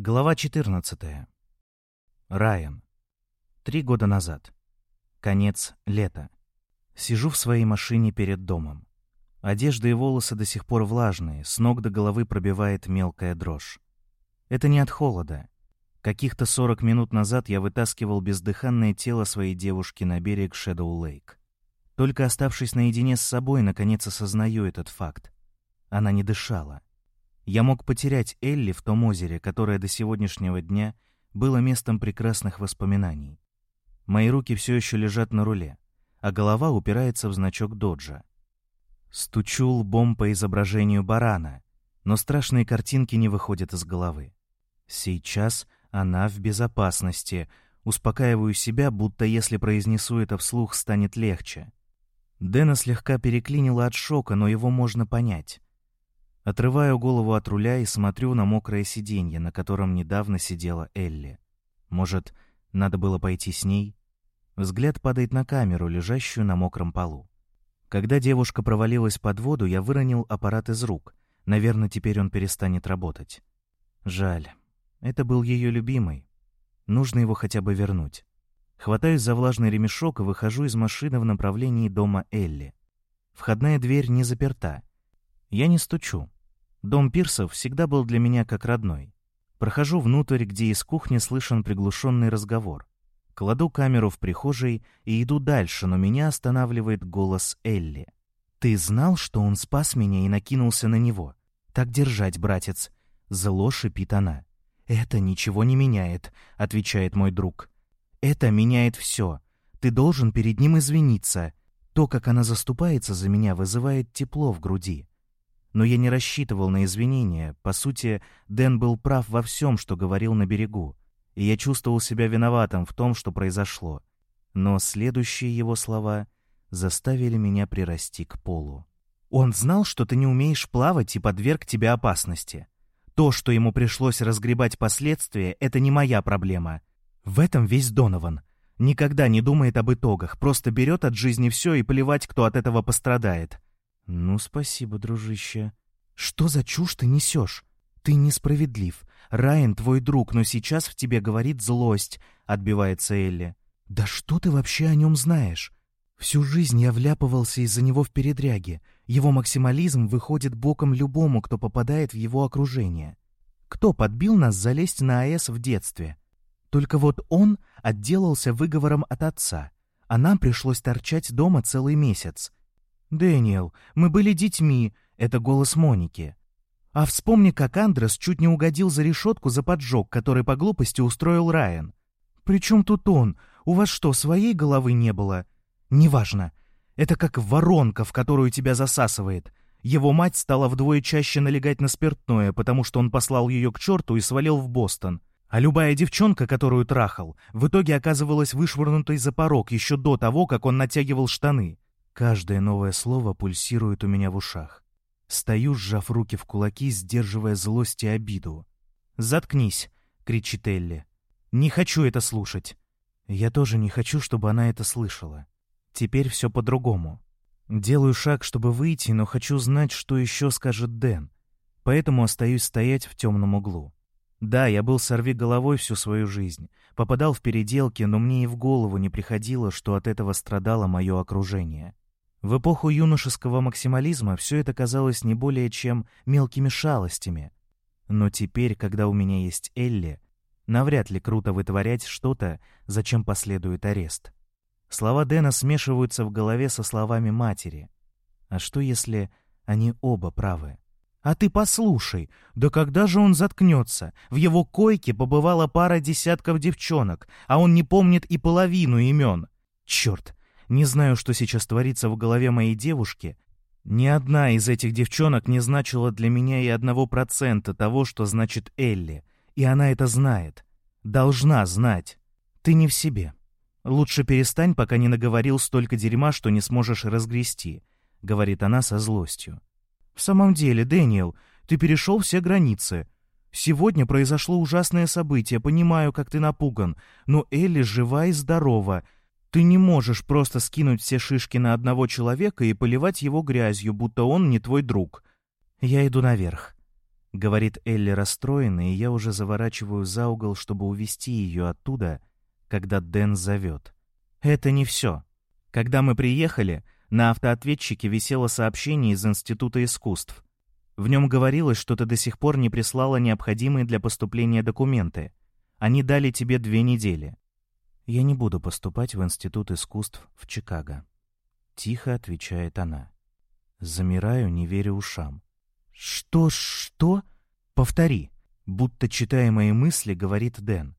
Глава 14. Райан. Три года назад. Конец лета. Сижу в своей машине перед домом. Одежда и волосы до сих пор влажные, с ног до головы пробивает мелкая дрожь. Это не от холода. Каких-то 40 минут назад я вытаскивал бездыханное тело своей девушки на берег Шэдоу-Лейк. Только оставшись наедине с собой, наконец осознаю этот факт. Она не дышала. Я мог потерять Элли в том озере, которое до сегодняшнего дня было местом прекрасных воспоминаний. Мои руки все еще лежат на руле, а голова упирается в значок доджа. Стучу лбом по изображению барана, но страшные картинки не выходят из головы. Сейчас она в безопасности. Успокаиваю себя, будто если произнесу это вслух, станет легче. Дэна слегка переклинило от шока, но его можно понять. Отрываю голову от руля и смотрю на мокрое сиденье, на котором недавно сидела Элли. Может, надо было пойти с ней? Взгляд падает на камеру, лежащую на мокром полу. Когда девушка провалилась под воду, я выронил аппарат из рук. Наверное, теперь он перестанет работать. Жаль. Это был ее любимый. Нужно его хотя бы вернуть. Хватаюсь за влажный ремешок и выхожу из машины в направлении дома Элли. Входная дверь не заперта. Я не стучу. Дом Пирсов всегда был для меня как родной. Прохожу внутрь, где из кухни слышен приглушенный разговор. Кладу камеру в прихожей и иду дальше, но меня останавливает голос Элли. «Ты знал, что он спас меня и накинулся на него? Так держать, братец!» Зло шипит она. «Это ничего не меняет», — отвечает мой друг. «Это меняет все. Ты должен перед ним извиниться. То, как она заступается за меня, вызывает тепло в груди. Но я не рассчитывал на извинения. По сути, Дэн был прав во всем, что говорил на берегу. И я чувствовал себя виноватым в том, что произошло. Но следующие его слова заставили меня прирасти к полу. «Он знал, что ты не умеешь плавать и подверг тебя опасности. То, что ему пришлось разгребать последствия, это не моя проблема. В этом весь Донован. Никогда не думает об итогах, просто берет от жизни все и плевать, кто от этого пострадает. «Ну, спасибо, дружище». «Что за чушь ты несешь? Ты несправедлив. Райан твой друг, но сейчас в тебе говорит злость», — отбивается Элли. «Да что ты вообще о нем знаешь? Всю жизнь я вляпывался из-за него в передряге. Его максимализм выходит боком любому, кто попадает в его окружение. Кто подбил нас залезть на АЭС в детстве? Только вот он отделался выговором от отца, а нам пришлось торчать дома целый месяц. «Дэниел, мы были детьми», — это голос Моники. А вспомни, как Андрес чуть не угодил за решетку за поджог, который по глупости устроил Райан. «При чем тут он? У вас что, своей головы не было?» «Неважно. Это как воронка, в которую тебя засасывает. Его мать стала вдвое чаще налегать на спиртное, потому что он послал ее к черту и свалил в Бостон. А любая девчонка, которую трахал, в итоге оказывалась вышвырнутой за порог еще до того, как он натягивал штаны. Каждое новое слово пульсирует у меня в ушах. Стою, сжав руки в кулаки, сдерживая злость и обиду. «Заткнись!» — кричит Элли. «Не хочу это слушать!» Я тоже не хочу, чтобы она это слышала. Теперь все по-другому. Делаю шаг, чтобы выйти, но хочу знать, что еще скажет Дэн. Поэтому остаюсь стоять в темном углу. Да, я был сорви головой всю свою жизнь, попадал в переделки, но мне и в голову не приходило, что от этого страдало мое окружение. В эпоху юношеского максимализма все это казалось не более чем мелкими шалостями. Но теперь, когда у меня есть Элли, навряд ли круто вытворять что-то, зачем последует арест. Слова Дэна смешиваются в голове со словами матери. А что если они оба правы? «А ты послушай, да когда же он заткнется? В его койке побывала пара десятков девчонок, а он не помнит и половину имен. Черт, не знаю, что сейчас творится в голове моей девушки. Ни одна из этих девчонок не значила для меня и одного процента того, что значит Элли. И она это знает. Должна знать. Ты не в себе. Лучше перестань, пока не наговорил столько дерьма, что не сможешь разгрести, — говорит она со злостью. В самом деле, Дэниел, ты перешел все границы. Сегодня произошло ужасное событие, понимаю, как ты напуган, но Элли жива и здорова — ты не можешь просто скинуть все шишки на одного человека и поливать его грязью, будто он не твой друг. Я иду наверх. говорит Элли расстроена, и я уже заворачиваю за угол, чтобы увести ее оттуда, когда Дэн зовет. Это не все. Когда мы приехали, на автоответчике висело сообщение из Института искусств. В нем говорилось, что ты до сих пор не прислала необходимые для поступления документы. Они дали тебе две недели. Я не буду поступать в Институт искусств в Чикаго. Тихо отвечает она. Замираю, не веря ушам. «Что, что?» «Повтори», будто читая мои мысли, говорит Дэн.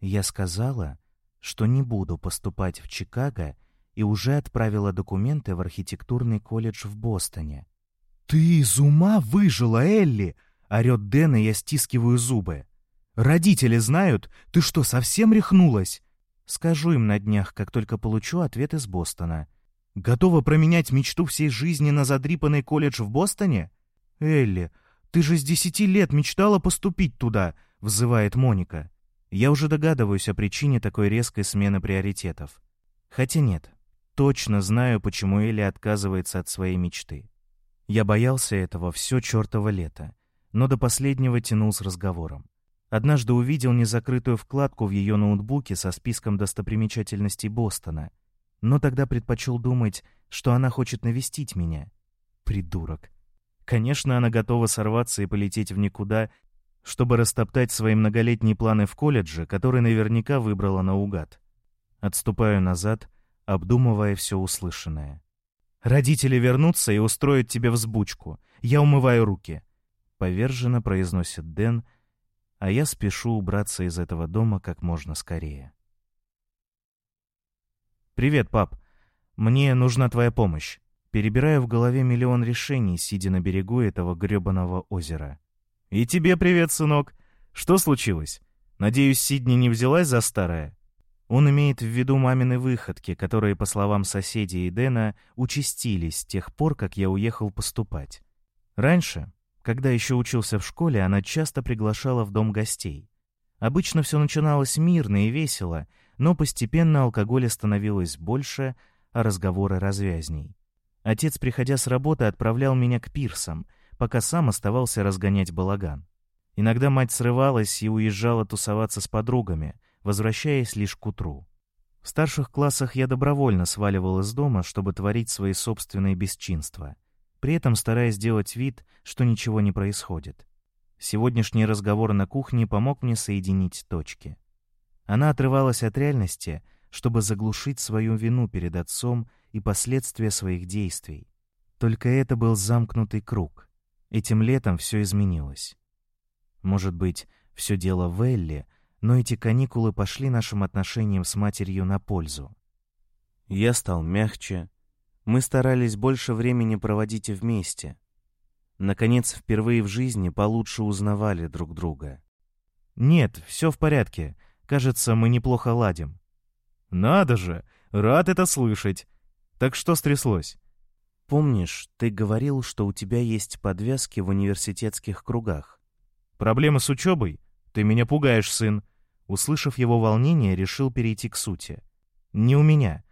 Я сказала, что не буду поступать в Чикаго и уже отправила документы в архитектурный колледж в Бостоне. «Ты из ума выжила, Элли!» — орёт Дэн, и я стискиваю зубы. «Родители знают? Ты что, совсем рехнулась?» Скажу им на днях, как только получу ответ из Бостона. Готова променять мечту всей жизни на задрипанный колледж в Бостоне? Элли, ты же с десяти лет мечтала поступить туда, взывает Моника. Я уже догадываюсь о причине такой резкой смены приоритетов. Хотя нет, точно знаю, почему Элли отказывается от своей мечты. Я боялся этого все чертово лето, но до последнего тянул с разговором. Однажды увидел незакрытую вкладку в ее ноутбуке со списком достопримечательностей Бостона — но тогда предпочел думать, что она хочет навестить меня. Придурок. Конечно, она готова сорваться и полететь в никуда, чтобы растоптать свои многолетние планы в колледже, которые наверняка выбрала наугад. Отступаю назад, обдумывая все услышанное. «Родители вернутся и устроят тебе взбучку. Я умываю руки», — поверженно произносит Дэн, а я спешу убраться из этого дома как можно скорее. «Привет, пап. Мне нужна твоя помощь». Перебираю в голове миллион решений, сидя на берегу этого грёбаного озера. «И тебе привет, сынок. Что случилось? Надеюсь, Сидни не взялась за старое?» Он имеет в виду мамины выходки, которые, по словам соседей и Дэна, участились с тех пор, как я уехал поступать. Раньше, когда еще учился в школе, она часто приглашала в дом гостей. Обычно все начиналось мирно и весело, но постепенно алкоголя становилось больше, а разговоры развязней. Отец, приходя с работы, отправлял меня к пирсам, пока сам оставался разгонять балаган. Иногда мать срывалась и уезжала тусоваться с подругами, возвращаясь лишь к утру. В старших классах я добровольно сваливал из дома, чтобы творить свои собственные бесчинства, при этом стараясь делать вид, что ничего не происходит. Сегодняшний разговор на кухне помог мне соединить точки. Она отрывалась от реальности, чтобы заглушить свою вину перед отцом и последствия своих действий. Только это был замкнутый круг. Этим летом все изменилось. Может быть, все дело в Элле, но эти каникулы пошли нашим отношениям с матерью на пользу. Я стал мягче. Мы старались больше времени проводить вместе. Наконец, впервые в жизни получше узнавали друг друга. «Нет, все в порядке. Кажется, мы неплохо ладим». «Надо же! Рад это слышать! Так что стряслось?» «Помнишь, ты говорил, что у тебя есть подвязки в университетских кругах?» «Проблемы с учебой? Ты меня пугаешь, сын!» Услышав его волнение, решил перейти к сути. «Не у меня.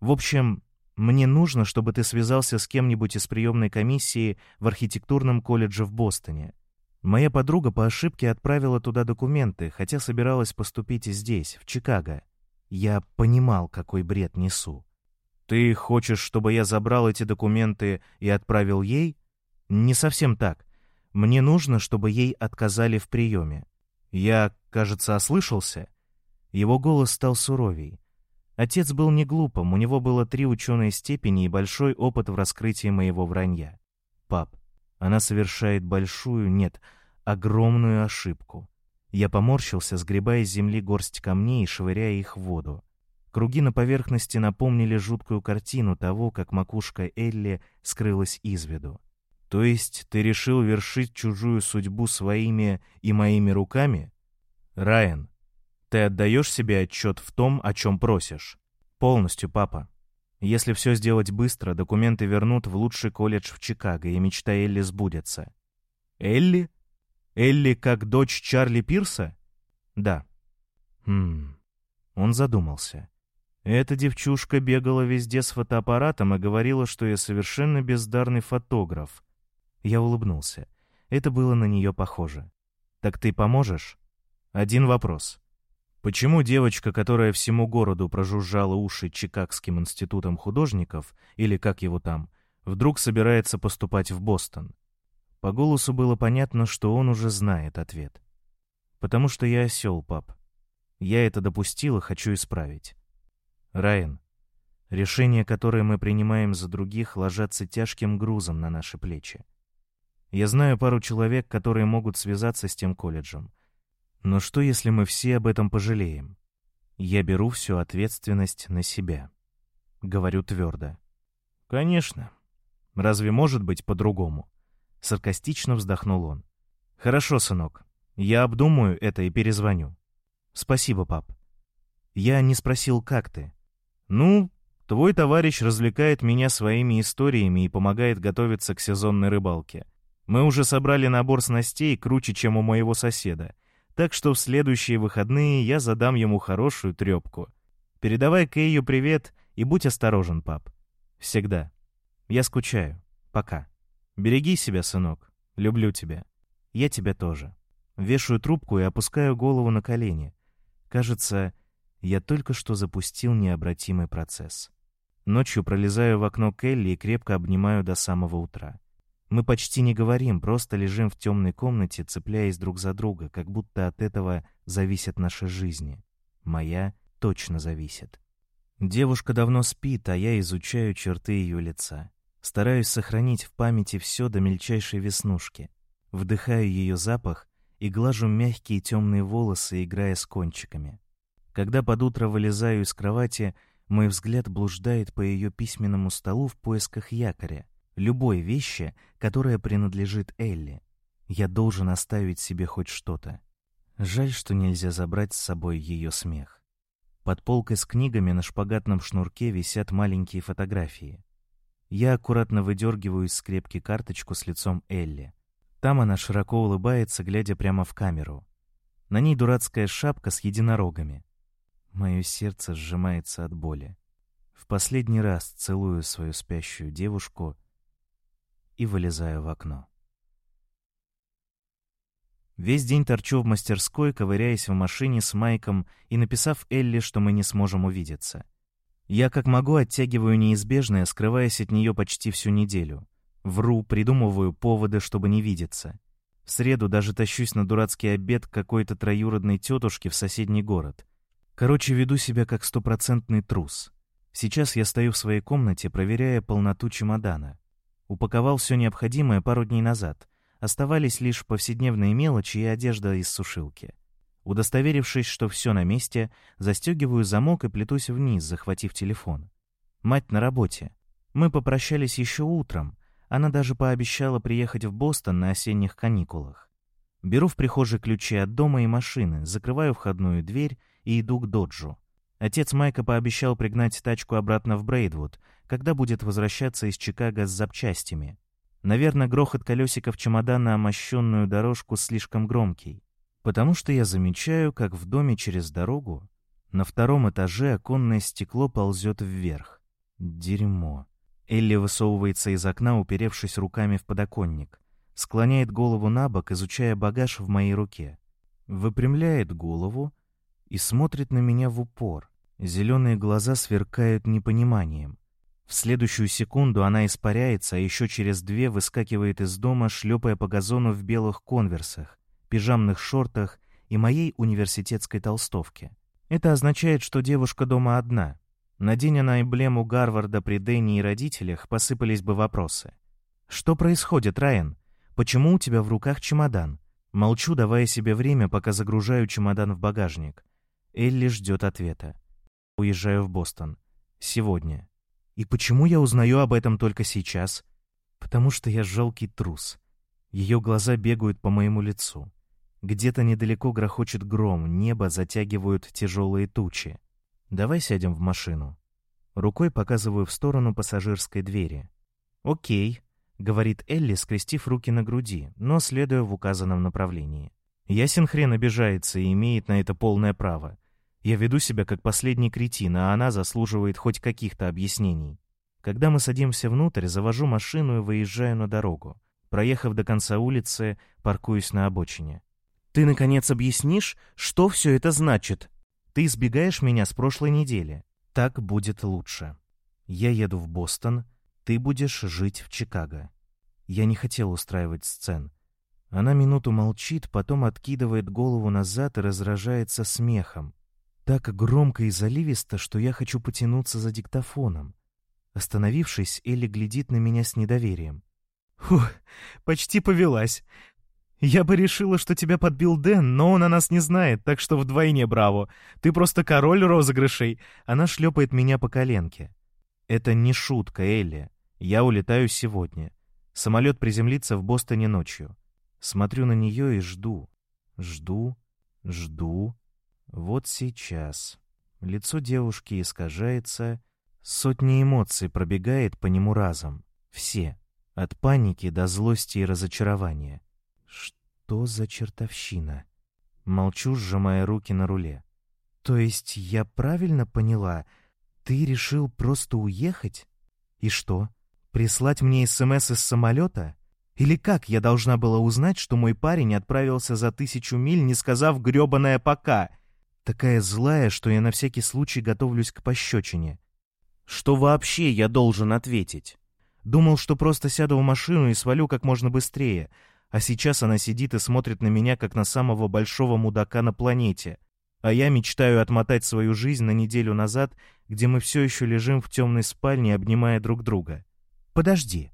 В общем, мне нужно, чтобы ты связался с кем-нибудь из приемной комиссии в архитектурном колледже в Бостоне. Моя подруга по ошибке отправила туда документы, хотя собиралась поступить здесь, в Чикаго. Я понимал, какой бред несу. Ты хочешь, чтобы я забрал эти документы и отправил ей? Не совсем так. Мне нужно, чтобы ей отказали в приеме. Я, кажется, ослышался. Его голос стал суровей. Отец был не глупым, у него было три ученые степени и большой опыт в раскрытии моего вранья. Пап, она совершает большую, нет, огромную ошибку. Я поморщился, сгребая с земли горсть камней и швыряя их в воду. Круги на поверхности напомнили жуткую картину того, как макушка Элли скрылась из виду. То есть ты решил вершить чужую судьбу своими и моими руками? Райан, ты отдаешь себе отчет в том, о чем просишь? Полностью, папа. Если все сделать быстро, документы вернут в лучший колледж в Чикаго, и мечта Элли сбудется. Элли? Элли как дочь Чарли Пирса? Да. Хм. Он задумался. Эта девчушка бегала везде с фотоаппаратом и говорила, что я совершенно бездарный фотограф. Я улыбнулся. Это было на нее похоже. «Так ты поможешь?» «Один вопрос. Почему девочка, которая всему городу прожужжала уши Чикагским институтом художников, или как его там, вдруг собирается поступать в Бостон?» По голосу было понятно, что он уже знает ответ. «Потому что я осел, пап. Я это допустил и хочу исправить. Райан, решения, которые мы принимаем за других, ложатся тяжким грузом на наши плечи. Я знаю пару человек, которые могут связаться с тем колледжем. Но что, если мы все об этом пожалеем? Я беру всю ответственность на себя. Говорю твердо. Конечно. Разве может быть по-другому? Саркастично вздохнул он. Хорошо, сынок. Я обдумаю это и перезвоню. Спасибо, пап. Я не спросил, как ты. Ну, твой товарищ развлекает меня своими историями и помогает готовиться к сезонной рыбалке. Мы уже собрали набор снастей круче, чем у моего соседа. Так что в следующие выходные я задам ему хорошую трепку. Передавай Кэйю привет и будь осторожен, пап. Всегда. Я скучаю. Пока. Береги себя, сынок. Люблю тебя. Я тебя тоже. Вешаю трубку и опускаю голову на колени. Кажется, я только что запустил необратимый процесс. Ночью пролезаю в окно Келли и крепко обнимаю до самого утра. Мы почти не говорим, просто лежим в темной комнате, цепляясь друг за друга, как будто от этого зависят наши жизни. Моя точно зависит. Девушка давно спит, а я изучаю черты ее лица. Стараюсь сохранить в памяти все до мельчайшей веснушки. Вдыхаю ее запах и глажу мягкие темные волосы, играя с кончиками. Когда под утро вылезаю из кровати, мой взгляд блуждает по ее письменному столу в поисках якоря, любой вещи, которая принадлежит Элли. Я должен оставить себе хоть что-то. Жаль, что нельзя забрать с собой ее смех. Под полкой с книгами на шпагатном шнурке висят маленькие фотографии. Я аккуратно выдергиваю из скрепки карточку с лицом Элли. Там она широко улыбается, глядя прямо в камеру. На ней дурацкая шапка с единорогами. Мое сердце сжимается от боли. В последний раз целую свою спящую девушку и вылезаю в окно. Весь день торчу в мастерской, ковыряясь в машине с Майком и написав Элли, что мы не сможем увидеться. Я как могу оттягиваю неизбежное, скрываясь от нее почти всю неделю. Вру, придумываю поводы, чтобы не видеться. В среду даже тащусь на дурацкий обед к какой-то троюродной тетушке в соседний город. Короче, веду себя как стопроцентный трус. Сейчас я стою в своей комнате, проверяя полноту чемодана. Упаковал все необходимое пару дней назад. Оставались лишь повседневные мелочи и одежда из сушилки. Удостоверившись, что все на месте, застегиваю замок и плетусь вниз, захватив телефон. Мать на работе. Мы попрощались еще утром, она даже пообещала приехать в Бостон на осенних каникулах. Беру в прихожей ключи от дома и машины, закрываю входную дверь и иду к доджу. Отец Майка пообещал пригнать тачку обратно в Брейдвуд, когда будет возвращаться из Чикаго с запчастями. Наверное, грохот колесиков чемодана о мощенную дорожку слишком громкий, потому что я замечаю, как в доме через дорогу на втором этаже оконное стекло ползет вверх. Дерьмо. Элли высовывается из окна, уперевшись руками в подоконник. Склоняет голову на бок, изучая багаж в моей руке. Выпрямляет голову и смотрит на меня в упор. Зеленые глаза сверкают непониманием. В следующую секунду она испаряется, а еще через две выскакивает из дома, шлепая по газону в белых конверсах, пижамных шортах и моей университетской толстовке. Это означает, что девушка дома одна, Надень она эмблему Гарварда при Дэнни и родителях, посыпались бы вопросы. «Что происходит, Райан? Почему у тебя в руках чемодан?» Молчу, давая себе время, пока загружаю чемодан в багажник. Элли ждет ответа. Уезжаю в Бостон. Сегодня. И почему я узнаю об этом только сейчас? Потому что я жалкий трус. Ее глаза бегают по моему лицу. Где-то недалеко грохочет гром, небо затягивают тяжелые тучи. Давай сядем в машину. Рукой показываю в сторону пассажирской двери. Окей, говорит Элли, скрестив руки на груди, но следуя в указанном направлении. Ясен хрен обижается и имеет на это полное право. Я веду себя как последний кретин, а она заслуживает хоть каких-то объяснений. Когда мы садимся внутрь, завожу машину и выезжаю на дорогу. Проехав до конца улицы, паркуюсь на обочине. «Ты, наконец, объяснишь, что все это значит? Ты избегаешь меня с прошлой недели. Так будет лучше. Я еду в Бостон, ты будешь жить в Чикаго». Я не хотел устраивать сцен. Она минуту молчит, потом откидывает голову назад и разражается смехом. Так громко и заливисто, что я хочу потянуться за диктофоном. Остановившись, Элли глядит на меня с недоверием. «Фух, почти повелась. Я бы решила, что тебя подбил Дэн, но он о нас не знает, так что вдвойне браво. Ты просто король розыгрышей». Она шлепает меня по коленке. «Это не шутка, Элли. Я улетаю сегодня. Самолет приземлится в Бостоне ночью. Смотрю на нее и жду. Жду, жду. Вот сейчас. Лицо девушки искажается, Сотни эмоций пробегает по нему разом. Все. От паники до злости и разочарования. Что за чертовщина? Молчу, сжимая руки на руле. То есть я правильно поняла? Ты решил просто уехать? И что? Прислать мне СМС из самолета? Или как я должна была узнать, что мой парень отправился за тысячу миль, не сказав грёбаное «пока»? Такая злая, что я на всякий случай готовлюсь к пощечине. Что вообще я должен ответить? Думал, что просто сяду в машину и свалю как можно быстрее, а сейчас она сидит и смотрит на меня, как на самого большого мудака на планете. А я мечтаю отмотать свою жизнь на неделю назад, где мы все еще лежим в темной спальне, обнимая друг друга. «Подожди.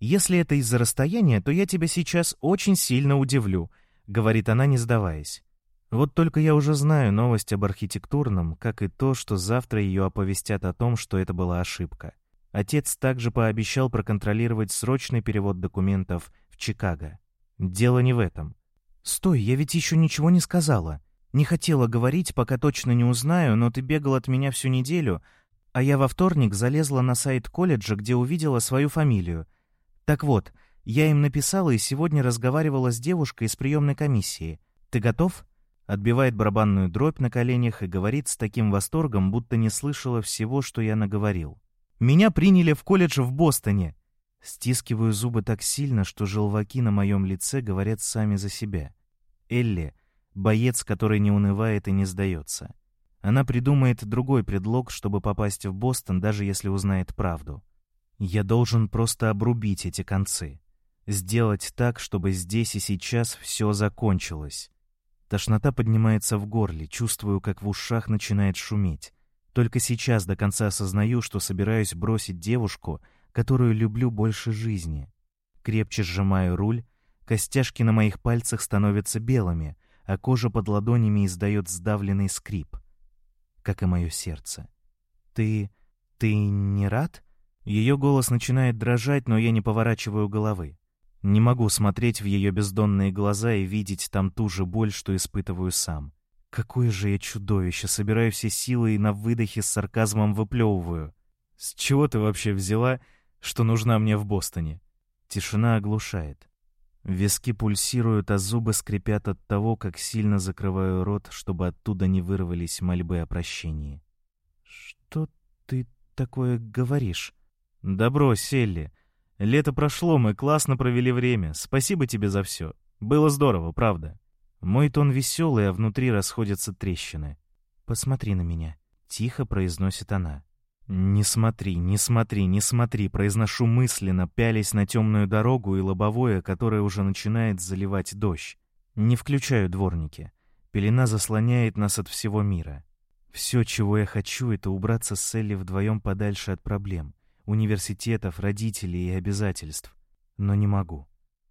Если это из-за расстояния, то я тебя сейчас очень сильно удивлю», — говорит она, не сдаваясь. Вот только я уже знаю новость об архитектурном, как и то, что завтра ее оповестят о том, что это была ошибка. Отец также пообещал проконтролировать срочный перевод документов в Чикаго. Дело не в этом. «Стой, я ведь еще ничего не сказала. Не хотела говорить, пока точно не узнаю, но ты бегал от меня всю неделю, а я во вторник залезла на сайт колледжа, где увидела свою фамилию. Так вот, я им написала и сегодня разговаривала с девушкой из приемной комиссии. Ты готов?» Отбивает барабанную дробь на коленях и говорит с таким восторгом, будто не слышала всего, что я наговорил. «Меня приняли в колледж в Бостоне!» Стискиваю зубы так сильно, что желваки на моем лице говорят сами за себя. Элли — боец, который не унывает и не сдается. Она придумает другой предлог, чтобы попасть в Бостон, даже если узнает правду. Я должен просто обрубить эти концы. Сделать так, чтобы здесь и сейчас все закончилось. Тошнота поднимается в горле, чувствую, как в ушах начинает шуметь. Только сейчас до конца осознаю, что собираюсь бросить девушку, которую люблю больше жизни. Крепче сжимаю руль, костяшки на моих пальцах становятся белыми, а кожа под ладонями издает сдавленный скрип, как и мое сердце. «Ты... ты не рад?» Ее голос начинает дрожать, но я не поворачиваю головы. Не могу смотреть в ее бездонные глаза и видеть там ту же боль, что испытываю сам. Какое же я чудовище, собираю все силы и на выдохе с сарказмом выплевываю. С чего ты вообще взяла, что нужна мне в Бостоне? Тишина оглушает. Виски пульсируют, а зубы скрипят от того, как сильно закрываю рот, чтобы оттуда не вырвались мольбы о прощении. «Что ты такое говоришь?» «Да брось, Элли. Лето прошло, мы классно провели время. Спасибо тебе за все. Было здорово, правда. Мой тон веселый, а внутри расходятся трещины. «Посмотри на меня», — тихо произносит она. «Не смотри, не смотри, не смотри», — произношу мысленно, пялясь на темную дорогу и лобовое, которое уже начинает заливать дождь. Не включаю дворники. Пелена заслоняет нас от всего мира. Все, чего я хочу, это убраться с Элли вдвоем подальше от проблем университетов, родителей и обязательств. Но не могу.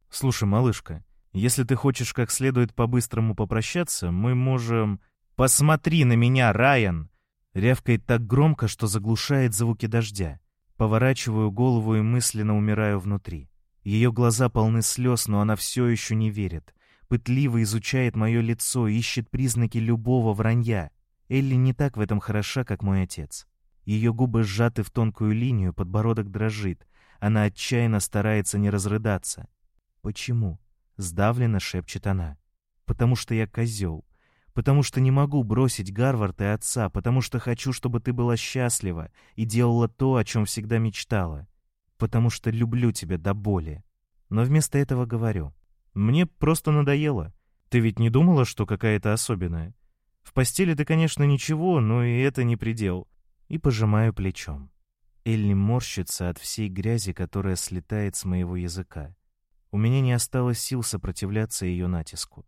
Слушай, малышка, если ты хочешь как следует по-быстрому попрощаться, мы можем... Посмотри на меня, Райан! Рявкает так громко, что заглушает звуки дождя. Поворачиваю голову и мысленно умираю внутри. Ее глаза полны слез, но она все еще не верит. Пытливо изучает мое лицо, ищет признаки любого вранья. Элли не так в этом хороша, как мой отец. Ее губы сжаты в тонкую линию, подбородок дрожит. Она отчаянно старается не разрыдаться. «Почему?» — сдавленно шепчет она. «Потому что я козел. Потому что не могу бросить Гарвард и отца. Потому что хочу, чтобы ты была счастлива и делала то, о чем всегда мечтала. Потому что люблю тебя до боли». Но вместо этого говорю. «Мне просто надоело. Ты ведь не думала, что какая-то особенная? В постели ты, конечно, ничего, но и это не предел». И пожимаю плечом. Элли морщится от всей грязи, которая слетает с моего языка. У меня не осталось сил сопротивляться ее натиску.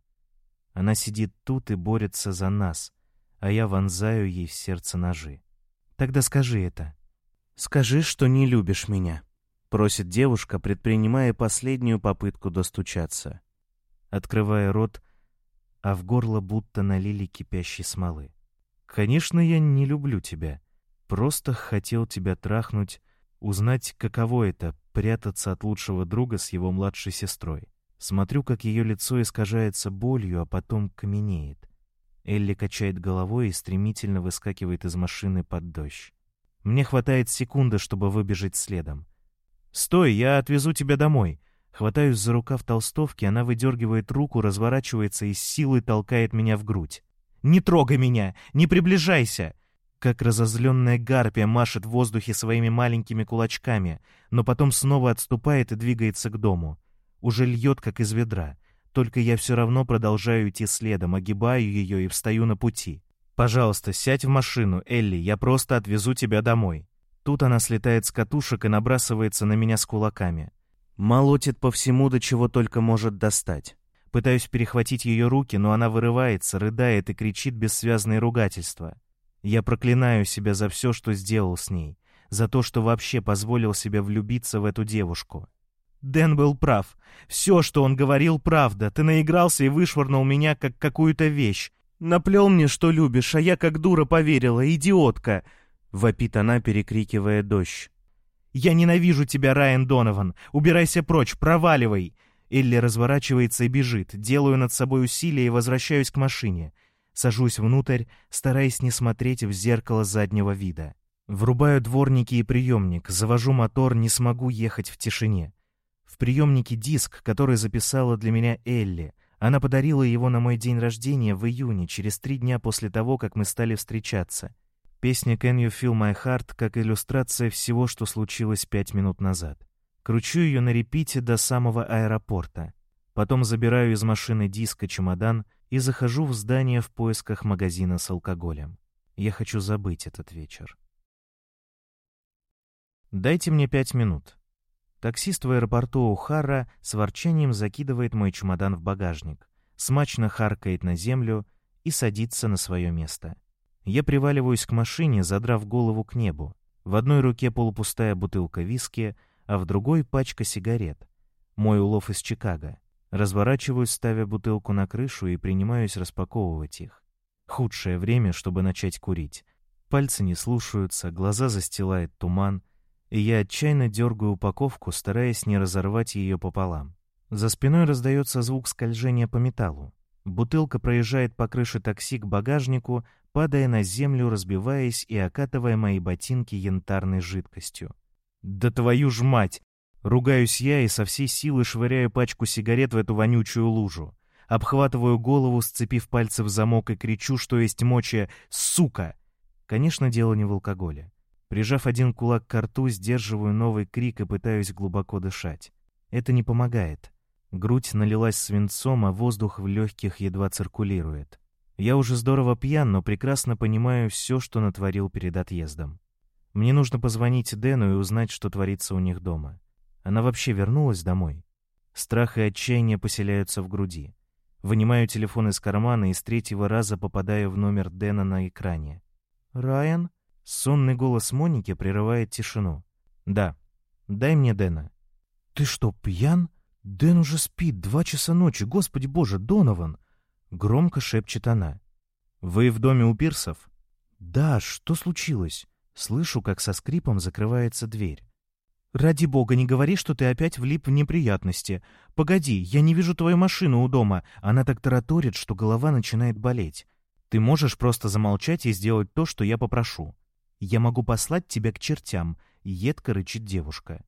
Она сидит тут и борется за нас, а я вонзаю ей в сердце ножи. Тогда скажи это. Скажи, что не любишь меня, просит девушка, предпринимая последнюю попытку достучаться. Открывая рот, а в горло будто налили кипящей смолы. Конечно, я не люблю тебя. Просто хотел тебя трахнуть, узнать, каково это — прятаться от лучшего друга с его младшей сестрой. Смотрю, как ее лицо искажается болью, а потом каменеет. Элли качает головой и стремительно выскакивает из машины под дождь. Мне хватает секунды, чтобы выбежать следом. «Стой, я отвезу тебя домой!» Хватаюсь за рукав толстовки, она выдергивает руку, разворачивается и с силой толкает меня в грудь. «Не трогай меня! Не приближайся!» Как разозленная гарпия машет в воздухе своими маленькими кулачками, но потом снова отступает и двигается к дому. Уже льет, как из ведра. Только я все равно продолжаю идти следом, огибаю ее и встаю на пути. «Пожалуйста, сядь в машину, Элли, я просто отвезу тебя домой». Тут она слетает с катушек и набрасывается на меня с кулаками. Молотит по всему, до чего только может достать. Пытаюсь перехватить ее руки, но она вырывается, рыдает и кричит бессвязные ругательства. Я проклинаю себя за все, что сделал с ней, за то, что вообще позволил себе влюбиться в эту девушку. Дэн был прав. Все, что он говорил, правда. Ты наигрался и вышвырнул меня, как какую-то вещь. Наплел мне, что любишь, а я как дура поверила, идиотка!» Вопит она, перекрикивая дождь. «Я ненавижу тебя, Райан Донован! Убирайся прочь, проваливай!» Элли разворачивается и бежит. Делаю над собой усилие и возвращаюсь к машине. Сажусь внутрь, стараясь не смотреть в зеркало заднего вида. Врубаю дворники и приемник, завожу мотор, не смогу ехать в тишине. В приемнике диск, который записала для меня Элли. Она подарила его на мой день рождения в июне, через три дня после того, как мы стали встречаться. Песня «Can you feel my heart» как иллюстрация всего, что случилось пять минут назад. Кручу ее на репите до самого аэропорта. Потом забираю из машины диск и чемодан и захожу в здание в поисках магазина с алкоголем. Я хочу забыть этот вечер. Дайте мне пять минут. Таксист в аэропорту Ухара с ворчанием закидывает мой чемодан в багажник, смачно харкает на землю и садится на свое место. Я приваливаюсь к машине, задрав голову к небу. В одной руке полупустая бутылка виски, а в другой пачка сигарет. Мой улов из Чикаго. Разворачиваюсь, ставя бутылку на крышу и принимаюсь распаковывать их. Худшее время, чтобы начать курить. Пальцы не слушаются, глаза застилает туман — и я отчаянно дергаю упаковку, стараясь не разорвать ее пополам. За спиной раздается звук скольжения по металлу. Бутылка проезжает по крыше такси к багажнику, падая на землю, разбиваясь и окатывая мои ботинки янтарной жидкостью. «Да твою ж мать!» Ругаюсь я и со всей силы швыряю пачку сигарет в эту вонючую лужу. Обхватываю голову, сцепив пальцы в замок и кричу, что есть мочи «Сука!». Конечно, дело не в алкоголе. Прижав один кулак к рту, сдерживаю новый крик и пытаюсь глубоко дышать. Это не помогает. Грудь налилась свинцом, а воздух в легких едва циркулирует. Я уже здорово пьян, но прекрасно понимаю все, что натворил перед отъездом. Мне нужно позвонить Дэну и узнать, что творится у них дома. Она вообще вернулась домой? Страх и отчаяние поселяются в груди. Вынимаю телефон из кармана и с третьего раза попадаю в номер Дэна на экране. «Райан?» Сонный голос Моники прерывает тишину. «Да. Дай мне Дэна». «Ты что, пьян? Дэн уже спит. Два часа ночи. Господи боже, Донован!» Громко шепчет она. «Вы в доме у Пирсов?» «Да, что случилось?» Слышу, как со скрипом закрывается дверь. «Ради бога, не говори, что ты опять влип в неприятности. Погоди, я не вижу твою машину у дома. Она так тараторит, что голова начинает болеть. Ты можешь просто замолчать и сделать то, что я попрошу. «Я могу послать тебя к чертям», — едко рычит девушка.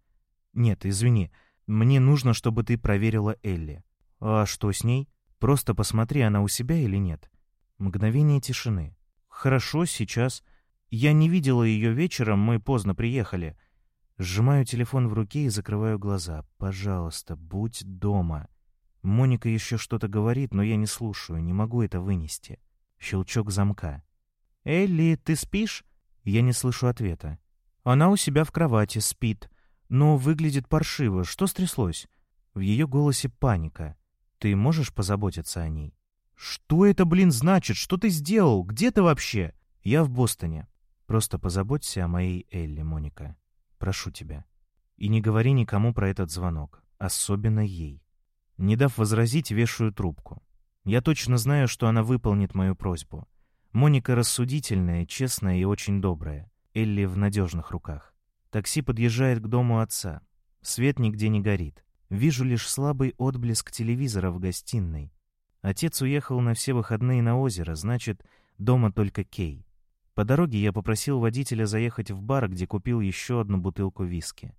«Нет, извини, мне нужно, чтобы ты проверила Элли». «А что с ней? Просто посмотри, она у себя или нет». Мгновение тишины. «Хорошо, сейчас. Я не видела ее вечером, мы поздно приехали. Сжимаю телефон в руке и закрываю глаза. «Пожалуйста, будь дома». Моника еще что-то говорит, но я не слушаю, не могу это вынести. Щелчок замка. «Элли, ты спишь?» Я не слышу ответа. Она у себя в кровати, спит. Но выглядит паршиво. Что стряслось? В ее голосе паника. Ты можешь позаботиться о ней? Что это, блин, значит? Что ты сделал? Где ты вообще? Я в Бостоне. Просто позаботься о моей Элли, Моника. Прошу тебя. И не говори никому про этот звонок. Особенно ей. Не дав возразить, вешаю трубку. Я точно знаю, что она выполнит мою просьбу. Моника рассудительная, честная и очень добрая. Элли в надежных руках. Такси подъезжает к дому отца. Свет нигде не горит. Вижу лишь слабый отблеск телевизора в гостиной. Отец уехал на все выходные на озеро, значит, дома только Кей. По дороге я попросил водителя заехать в бар, где купил еще одну бутылку виски.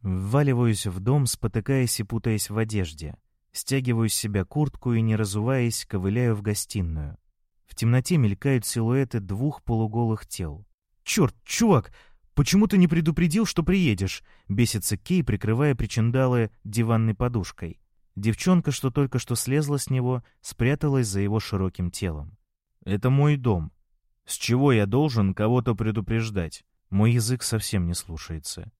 Вваливаюсь в дом, спотыкаясь и путаясь в одежде. Стягиваю с себя куртку и, не разуваясь, ковыляю в гостиную. В темноте мелькают силуэты двух полуголых тел. «Черт, чувак, почему ты не предупредил, что приедешь?» — бесится Кей, прикрывая причиндалы диванной подушкой. Девчонка, что только что слезла с него, спряталась за его широким телом. «Это мой дом. С чего я должен кого-то предупреждать? Мой язык совсем не слушается».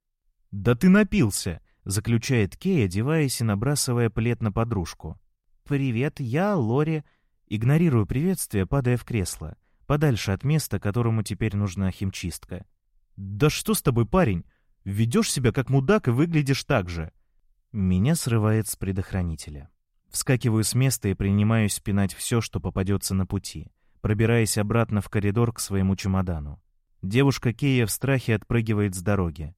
«Да ты напился!» — заключает Кей, одеваясь и набрасывая плед на подружку. «Привет, я Лори». Игнорирую приветствие, падая в кресло подальше от места, которому теперь нужна химчистка. «Да что с тобой, парень? Ведешь себя как мудак и выглядишь так же!» Меня срывает с предохранителя. Вскакиваю с места и принимаюсь пинать все, что попадется на пути, пробираясь обратно в коридор к своему чемодану. Девушка Кея в страхе отпрыгивает с дороги.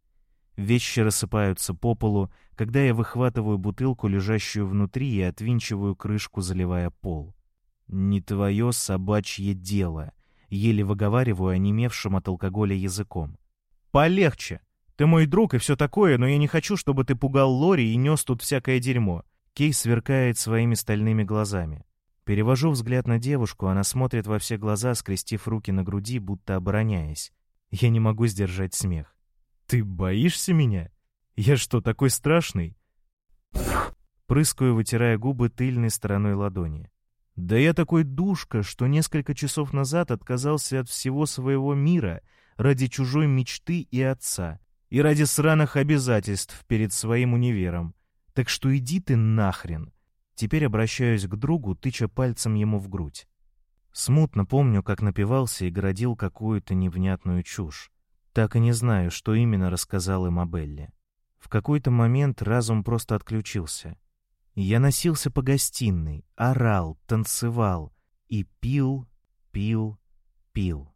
Вещи рассыпаются по полу, когда я выхватываю бутылку, лежащую внутри, и отвинчиваю крышку, заливая пол. «Не твое собачье дело», — еле выговариваю онемевшим от алкоголя языком. «Полегче! Ты мой друг и все такое, но я не хочу, чтобы ты пугал Лори и нес тут всякое дерьмо». Кей сверкает своими стальными глазами. Перевожу взгляд на девушку, она смотрит во все глаза, скрестив руки на груди, будто обороняясь. Я не могу сдержать смех. «Ты боишься меня? Я что, такой страшный?» Прыскаю, вытирая губы тыльной стороной ладони. Да я такой душка, что несколько часов назад отказался от всего своего мира ради чужой мечты и отца, и ради сраных обязательств перед своим универом. Так что иди ты нахрен. Теперь обращаюсь к другу, тыча пальцем ему в грудь. Смутно помню, как напивался и городил какую-то невнятную чушь. Так и не знаю, что именно рассказал им о Белле. В какой-то момент разум просто отключился — я носился по гостиной, орал, танцевал и пил, пил, пил.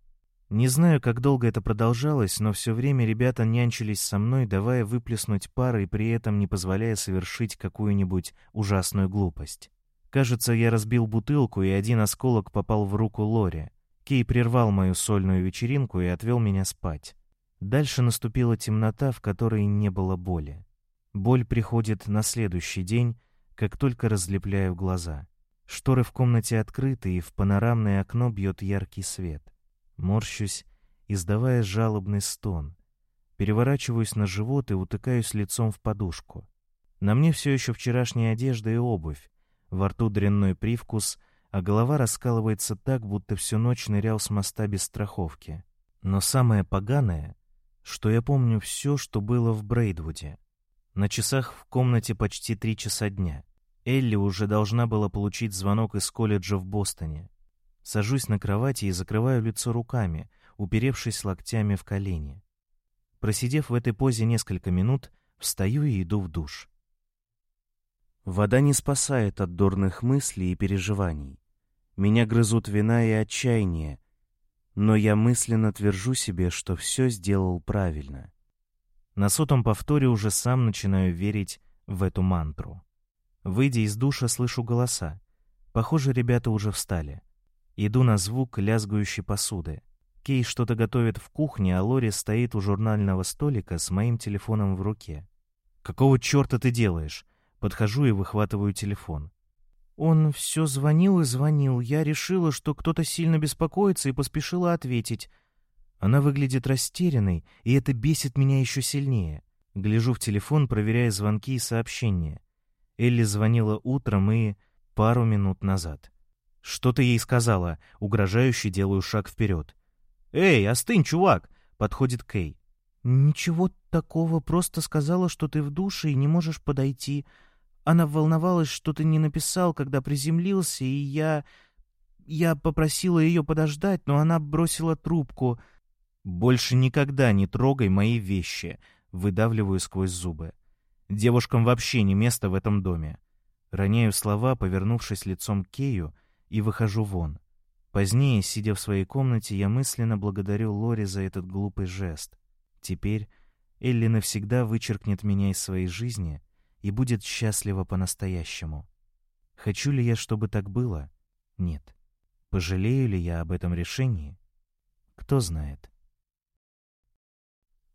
Не знаю, как долго это продолжалось, но все время ребята нянчились со мной, давая выплеснуть пар и при этом не позволяя совершить какую-нибудь ужасную глупость. Кажется, я разбил бутылку, и один осколок попал в руку Лори. Кей прервал мою сольную вечеринку и отвел меня спать. Дальше наступила темнота, в которой не было боли. Боль приходит на следующий день, как только разлепляю глаза. Шторы в комнате открыты, и в панорамное окно бьет яркий свет. Морщусь, издавая жалобный стон. Переворачиваюсь на живот и утыкаюсь лицом в подушку. На мне все еще вчерашняя одежда и обувь. Во рту дрянной привкус, а голова раскалывается так, будто всю ночь нырял с моста без страховки. Но самое поганое, что я помню все, что было в Брейдвуде. На часах в комнате почти три часа дня. Элли уже должна была получить звонок из колледжа в Бостоне. Сажусь на кровати и закрываю лицо руками, уперевшись локтями в колени. Просидев в этой позе несколько минут, встаю и иду в душ. Вода не спасает от дурных мыслей и переживаний. Меня грызут вина и отчаяние, но я мысленно твержу себе, что все сделал правильно. На сотом повторе уже сам начинаю верить в эту мантру. Выйдя из душа, слышу голоса. Похоже, ребята уже встали. Иду на звук лязгающей посуды. Кей что-то готовит в кухне, а Лори стоит у журнального столика с моим телефоном в руке. «Какого черта ты делаешь?» Подхожу и выхватываю телефон. Он все звонил и звонил. Я решила, что кто-то сильно беспокоится, и поспешила ответить. Она выглядит растерянной, и это бесит меня еще сильнее. Гляжу в телефон, проверяя звонки и сообщения. Элли звонила утром и пару минут назад. Что ты ей сказала? Угрожающе делаю шаг вперед. «Эй, остынь, чувак!» — подходит Кей. «Ничего такого, просто сказала, что ты в душе и не можешь подойти. Она волновалась, что ты не написал, когда приземлился, и я... Я попросила ее подождать, но она бросила трубку. Больше никогда не трогай мои вещи», — выдавливаю сквозь зубы. «Девушкам вообще не место в этом доме». Роняю слова, повернувшись лицом к Кею, и выхожу вон. Позднее, сидя в своей комнате, я мысленно благодарю Лори за этот глупый жест. Теперь Элли навсегда вычеркнет меня из своей жизни и будет счастлива по-настоящему. Хочу ли я, чтобы так было? Нет. Пожалею ли я об этом решении? Кто знает.